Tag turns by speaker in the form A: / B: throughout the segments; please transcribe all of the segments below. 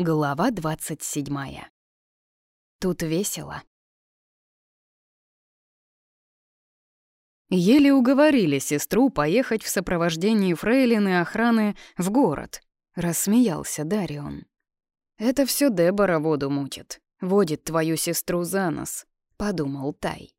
A: Глава 27. Тут весело. Еле уговорили сестру поехать в сопровождении фрейлины охраны в город. Рассмеялся Дарион. «Это все Дебора воду мутит, водит твою сестру за нос», — подумал Тай.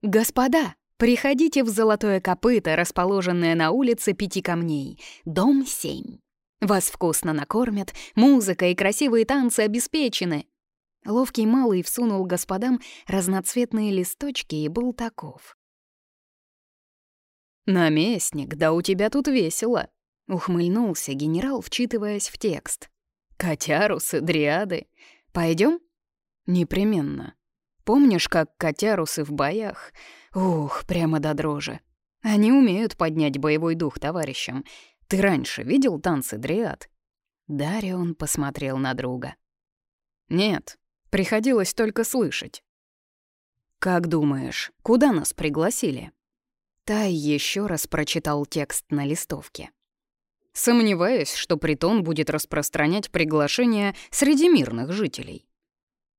A: «Господа, приходите в Золотое копыто, расположенное на улице Пяти Камней, дом 7. Вас вкусно накормят, музыка и красивые танцы обеспечены. Ловкий малый всунул господам разноцветные листочки и был таков. «Наместник, да у тебя тут весело!» — ухмыльнулся генерал, вчитываясь в текст. «Котярусы, дриады. Пойдем? «Непременно. Помнишь, как котярусы в боях? Ух, прямо до дрожи. Они умеют поднять боевой дух товарищам. Ты раньше видел танцы дриад?» Дарион посмотрел на друга. «Нет, приходилось только слышать». «Как думаешь, куда нас пригласили?» Тай еще раз прочитал текст на листовке. «Сомневаюсь, что притон будет распространять приглашение среди мирных жителей.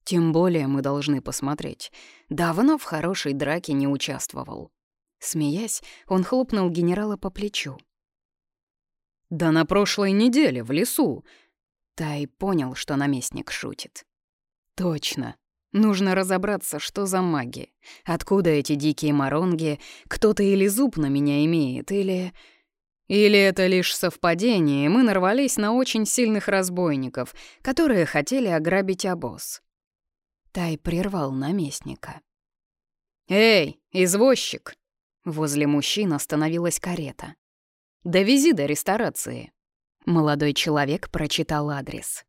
A: Тем более мы должны посмотреть. Давно в хорошей драке не участвовал». Смеясь, он хлопнул генерала по плечу. «Да на прошлой неделе, в лесу!» Тай понял, что наместник шутит. «Точно. Нужно разобраться, что за маги. Откуда эти дикие моронги? Кто-то или зуб на меня имеет, или... Или это лишь совпадение, мы нарвались на очень сильных разбойников, которые хотели ограбить обоз». Тай прервал наместника. «Эй, извозчик!» Возле мужчин остановилась карета. Довези до ресторации». Молодой человек прочитал адрес.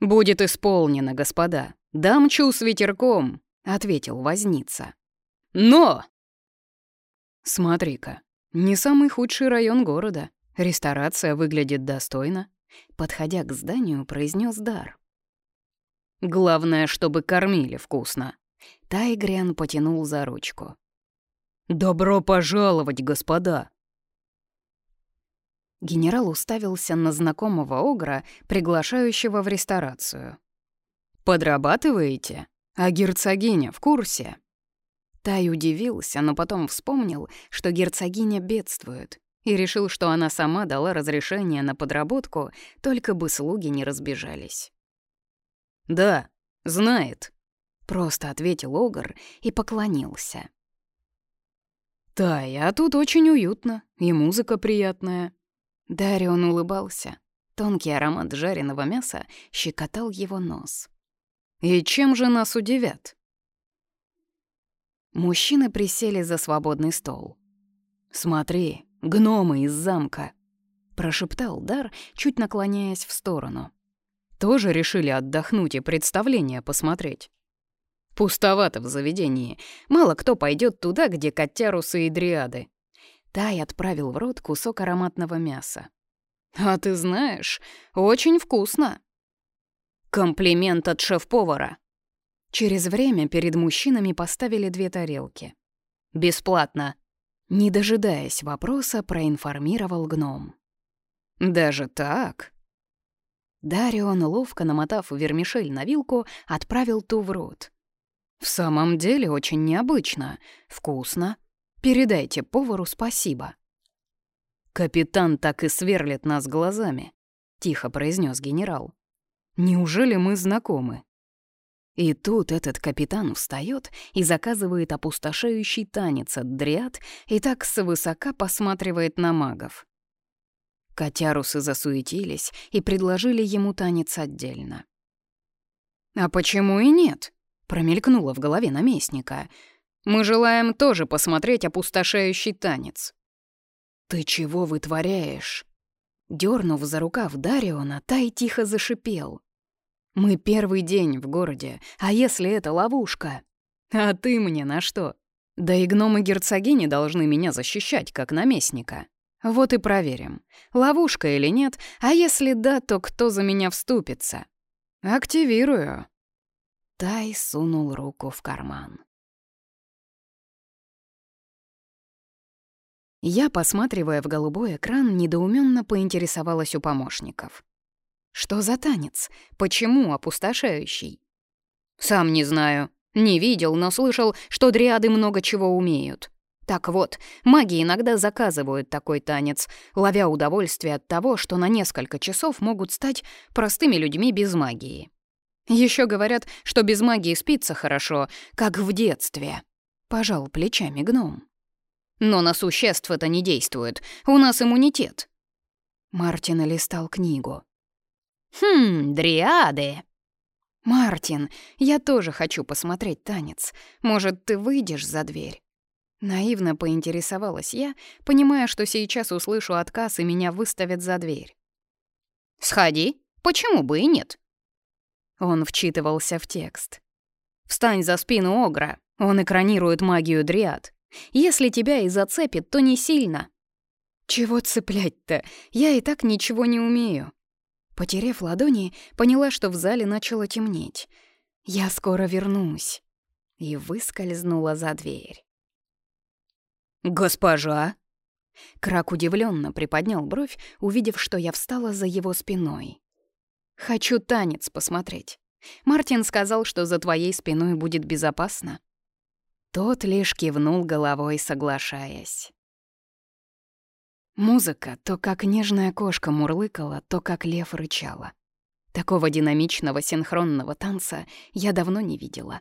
A: «Будет исполнено, господа. Дамчу с ветерком», — ответил возница. «Но!» «Смотри-ка, не самый худший район города. Ресторация выглядит достойно», — подходя к зданию, произнес Дар. «Главное, чтобы кормили вкусно». Тайгриан потянул за ручку. «Добро пожаловать, господа!» Генерал уставился на знакомого огра, приглашающего в ресторацию. «Подрабатываете? А герцогиня в курсе?» Тай удивился, но потом вспомнил, что герцогиня бедствует, и решил, что она сама дала разрешение на подработку, только бы слуги не разбежались. «Да, знает», — просто ответил Огр и поклонился. «Тай, а тут очень уютно, и музыка приятная. Дарион улыбался. Тонкий аромат жареного мяса щекотал его нос. «И чем же нас удивят?» Мужчины присели за свободный стол. «Смотри, гномы из замка!» — прошептал Дар, чуть наклоняясь в сторону. «Тоже решили отдохнуть и представление посмотреть?» «Пустовато в заведении. Мало кто пойдет туда, где котярусы и дриады. Тай отправил в рот кусок ароматного мяса. «А ты знаешь, очень вкусно!» «Комплимент от шеф-повара!» Через время перед мужчинами поставили две тарелки. «Бесплатно!» Не дожидаясь вопроса, проинформировал гном. «Даже так?» Дарион, ловко намотав вермишель на вилку, отправил ту в рот. «В самом деле очень необычно. Вкусно. Передайте повару спасибо». «Капитан так и сверлит нас глазами», — тихо произнес генерал. «Неужели мы знакомы?» И тут этот капитан встает и заказывает опустошающий танец от дриад и так свысока посматривает на магов. Котярусы засуетились и предложили ему танец отдельно. «А почему и нет?» — промелькнуло в голове наместника — мы желаем тоже посмотреть опустошающий танец». «Ты чего вытворяешь?» Дёрнув за рукав Дариона, Тай тихо зашипел. «Мы первый день в городе, а если это ловушка? А ты мне на что? Да и гномы-герцогини должны меня защищать, как наместника. Вот и проверим, ловушка или нет, а если да, то кто за меня вступится? Активирую». Тай сунул руку в карман. Я, посматривая в голубой экран, недоуменно поинтересовалась у помощников. Что за танец? Почему опустошающий? Сам не знаю. Не видел, но слышал, что дриады много чего умеют. Так вот, маги иногда заказывают такой танец, ловя удовольствие от того, что на несколько часов могут стать простыми людьми без магии. Еще говорят, что без магии спится хорошо, как в детстве. Пожал плечами гном. Но на существ это не действует. У нас иммунитет. Мартин листал книгу. «Хм, дриады!» «Мартин, я тоже хочу посмотреть танец. Может, ты выйдешь за дверь?» Наивно поинтересовалась я, понимая, что сейчас услышу отказ и меня выставят за дверь. «Сходи, почему бы и нет?» Он вчитывался в текст. «Встань за спину Огра, он экранирует магию Дриад. Если тебя и зацепит, то не сильно». «Чего цеплять-то? Я и так ничего не умею». Потерев ладони, поняла, что в зале начало темнеть. «Я скоро вернусь». И выскользнула за дверь. «Госпожа!» Крак удивленно приподнял бровь, увидев, что я встала за его спиной. «Хочу танец посмотреть. Мартин сказал, что за твоей спиной будет безопасно». Тот лишь кивнул головой, соглашаясь. Музыка то как нежная кошка мурлыкала, то как лев рычала. Такого динамичного синхронного танца я давно не видела.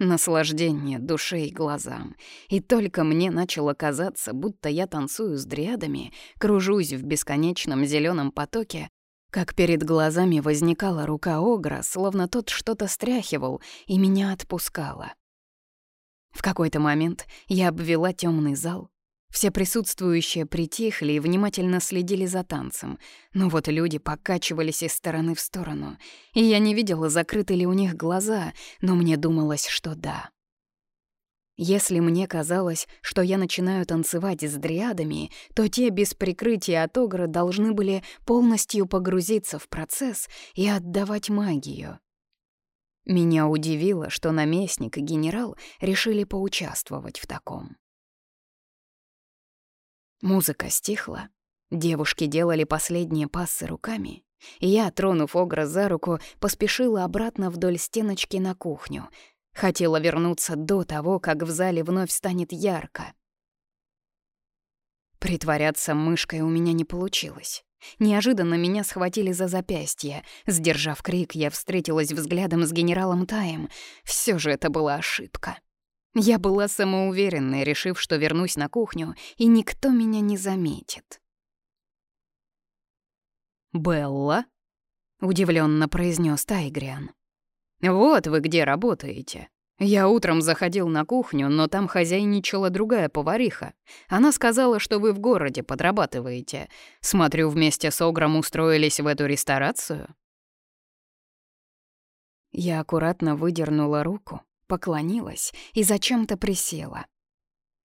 A: Наслаждение душе и глазам. И только мне начало казаться, будто я танцую с дриадами, кружусь в бесконечном зеленом потоке, как перед глазами возникала рука Огра, словно тот что-то стряхивал и меня отпускала. В какой-то момент я обвела темный зал, все присутствующие притихли и внимательно следили за танцем, но вот люди покачивались из стороны в сторону, и я не видела, закрыты ли у них глаза, но мне думалось, что да. Если мне казалось, что я начинаю танцевать с дриадами, то те без прикрытия от огра должны были полностью погрузиться в процесс и отдавать магию. Меня удивило, что наместник и генерал решили поучаствовать в таком. Музыка стихла. Девушки делали последние пассы руками. Я, тронув Огра за руку, поспешила обратно вдоль стеночки на кухню. Хотела вернуться до того, как в зале вновь станет ярко. Притворяться мышкой у меня не получилось. Неожиданно меня схватили за запястье. Сдержав крик, я встретилась взглядом с генералом Таем. Все же это была ошибка. Я была самоуверенной, решив, что вернусь на кухню, и никто меня не заметит. «Белла?» — удивленно произнес Тайгриан. «Вот вы где работаете. Я утром заходил на кухню, но там хозяйничала другая повариха. Она сказала, что вы в городе подрабатываете. Смотрю, вместе с Огром устроились в эту ресторацию». Я аккуратно выдернула руку, поклонилась и зачем-то присела.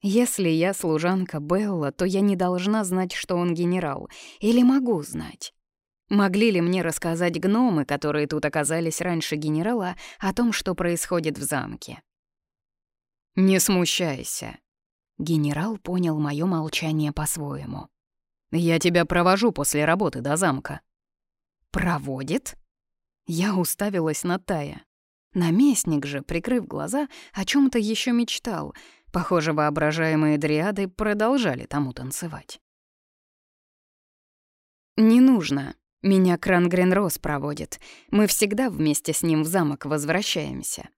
A: Если я служанка Белла, то я не должна знать, что он генерал, или могу знать. Могли ли мне рассказать гномы, которые тут оказались раньше генерала, о том, что происходит в замке? «Не смущайся». Генерал понял моё молчание по-своему. «Я тебя провожу после работы до замка». «Проводит?» Я уставилась на Тая. Наместник же, прикрыв глаза, о чем то еще мечтал. Похоже, воображаемые дриады продолжали тому танцевать. «Не нужно. Меня Крангрен Рос проводит. Мы всегда вместе с ним в замок возвращаемся».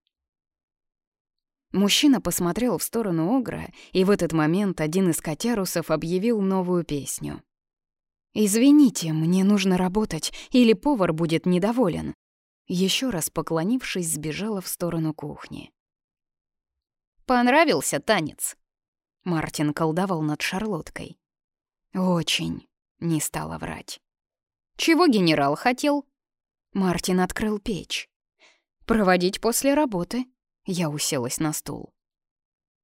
A: Мужчина посмотрел в сторону Огра, и в этот момент один из котярусов объявил новую песню. «Извините, мне нужно работать, или повар будет недоволен. Еще раз поклонившись, сбежала в сторону кухни. «Понравился танец?» Мартин колдовал над шарлоткой. «Очень», — не стала врать. «Чего генерал хотел?» Мартин открыл печь. «Проводить после работы?» Я уселась на стул.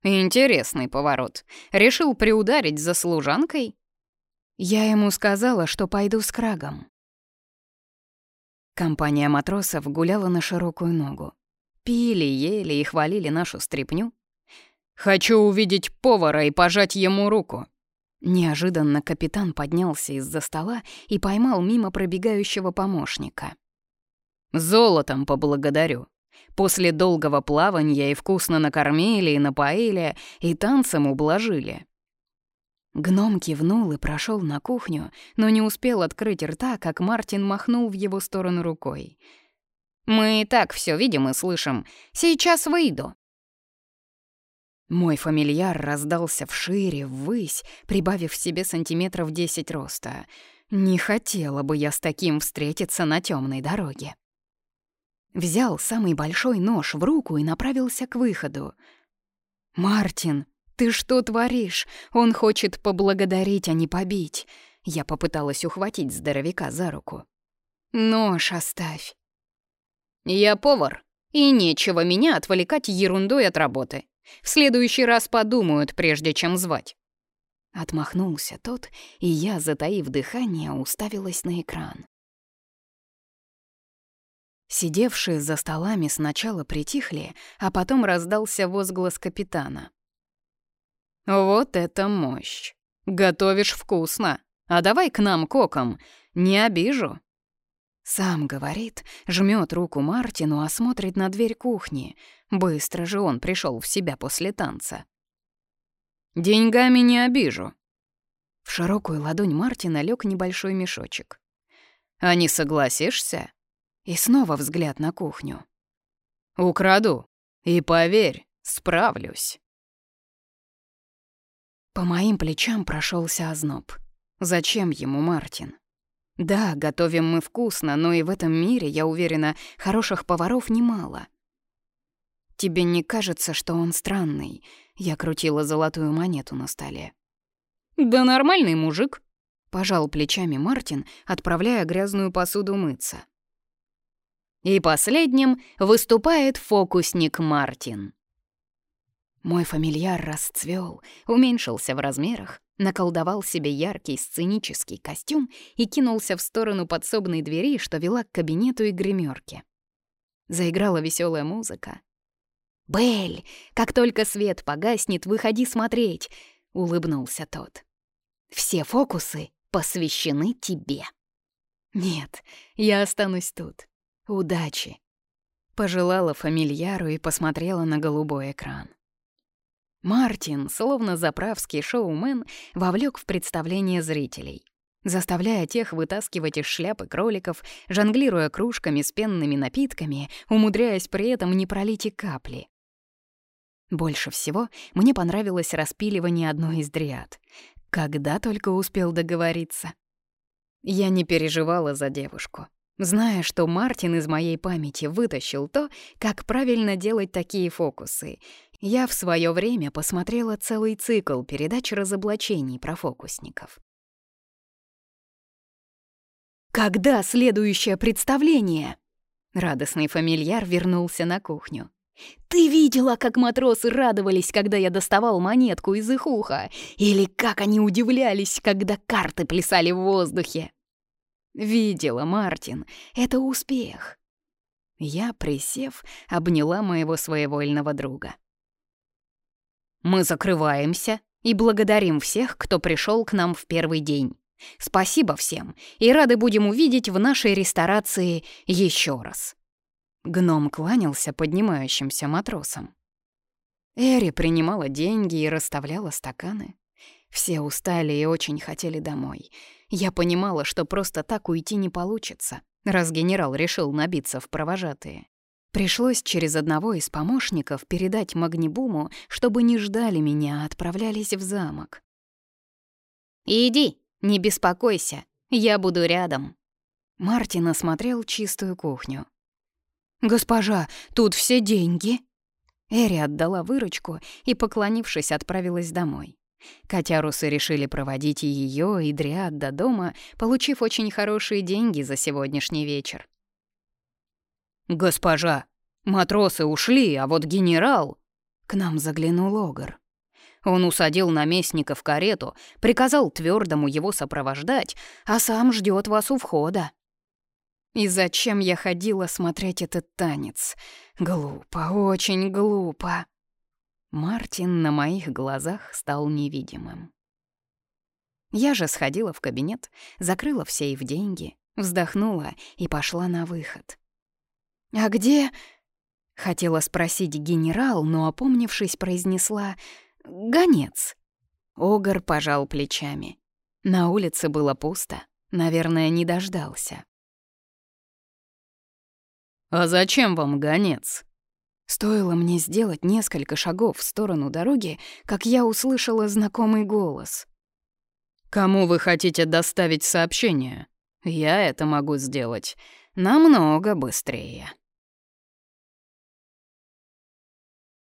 A: «Интересный поворот. Решил приударить за служанкой?» Я ему сказала, что пойду с Крагом. Компания матросов гуляла на широкую ногу. Пили, ели и хвалили нашу стряпню. «Хочу увидеть повара и пожать ему руку». Неожиданно капитан поднялся из-за стола и поймал мимо пробегающего помощника. «Золотом поблагодарю. После долгого плавания и вкусно накормили, и напоили, и танцем ублажили». Гном кивнул и прошел на кухню, но не успел открыть рта, как Мартин махнул в его сторону рукой. «Мы и так все видим и слышим. Сейчас выйду». Мой фамильяр раздался вшире, ввысь, прибавив себе сантиметров десять роста. Не хотела бы я с таким встретиться на темной дороге. Взял самый большой нож в руку и направился к выходу. «Мартин, ты что творишь? Он хочет поблагодарить, а не побить». Я попыталась ухватить здоровяка за руку. «Нож оставь». «Я повар, и нечего меня отвлекать ерундой от работы. В следующий раз подумают, прежде чем звать». Отмахнулся тот, и я, затаив дыхание, уставилась на экран. Сидевшие за столами сначала притихли, а потом раздался возглас капитана. «Вот это мощь! Готовишь вкусно! А давай к нам коком, не обижу!» Сам говорит, жмет руку Мартину, а смотрит на дверь кухни. Быстро же он пришел в себя после танца. «Деньгами не обижу». В широкую ладонь Мартина лег небольшой мешочек. «А не согласишься?» И снова взгляд на кухню. «Украду. И поверь, справлюсь». По моим плечам прошелся озноб. Зачем ему Мартин? Да, готовим мы вкусно, но и в этом мире, я уверена, хороших поваров немало. Тебе не кажется, что он странный? Я крутила золотую монету на столе. Да нормальный мужик, пожал плечами Мартин, отправляя грязную посуду мыться. И последним выступает фокусник Мартин. Мой фамильяр расцвел, уменьшился в размерах, наколдовал себе яркий сценический костюм и кинулся в сторону подсобной двери, что вела к кабинету и гримерке. Заиграла веселая музыка. «Белль, как только свет погаснет, выходи смотреть!» — улыбнулся тот. «Все фокусы посвящены тебе». «Нет, я останусь тут. Удачи!» Пожелала фамильяру и посмотрела на голубой экран. Мартин, словно заправский шоумен, вовлек в представление зрителей, заставляя тех вытаскивать из шляпы кроликов, жонглируя кружками с пенными напитками, умудряясь при этом не пролить и капли. Больше всего мне понравилось распиливание одной из дриад. Когда только успел договориться. Я не переживала за девушку, зная, что Мартин из моей памяти вытащил то, как правильно делать такие фокусы, я в свое время посмотрела целый цикл передач разоблачений про фокусников. «Когда следующее представление?» Радостный фамильяр вернулся на кухню. «Ты видела, как матросы радовались, когда я доставал монетку из их уха? Или как они удивлялись, когда карты плясали в воздухе?» «Видела, Мартин. Это успех». Я, присев, обняла моего своевольного друга. Мы закрываемся и благодарим всех, кто пришел к нам в первый день. Спасибо всем и рады будем увидеть в нашей ресторации еще раз». Гном кланялся поднимающимся матросам. Эри принимала деньги и расставляла стаканы. Все устали и очень хотели домой. Я понимала, что просто так уйти не получится, раз генерал решил набиться в провожатые. Пришлось через одного из помощников передать Магнибуму, чтобы не ждали меня, а отправлялись в замок. «Иди, не беспокойся, я буду рядом». Мартин осмотрел чистую кухню. «Госпожа, тут все деньги». Эри отдала выручку и, поклонившись, отправилась домой. Котярусы решили проводить и ее, и Дриад до дома, получив очень хорошие деньги за сегодняшний вечер. «Госпожа, матросы ушли, а вот генерал...» К нам заглянул Огр. Он усадил наместника в карету, приказал твердому его сопровождать, а сам ждет вас у входа. И зачем я ходила смотреть этот танец? Глупо, очень глупо. Мартин на моих глазах стал невидимым. Я же сходила в кабинет, закрыла в сейф деньги, вздохнула и пошла на выход. «А где...» — хотела спросить генерал, но, опомнившись, произнесла «Гонец». Огар пожал плечами. На улице было пусто, наверное, не дождался.
B: «А зачем вам гонец?»
A: Стоило мне сделать несколько шагов в сторону дороги, как я услышала знакомый голос.
B: «Кому вы хотите доставить сообщение? Я это могу сделать намного быстрее».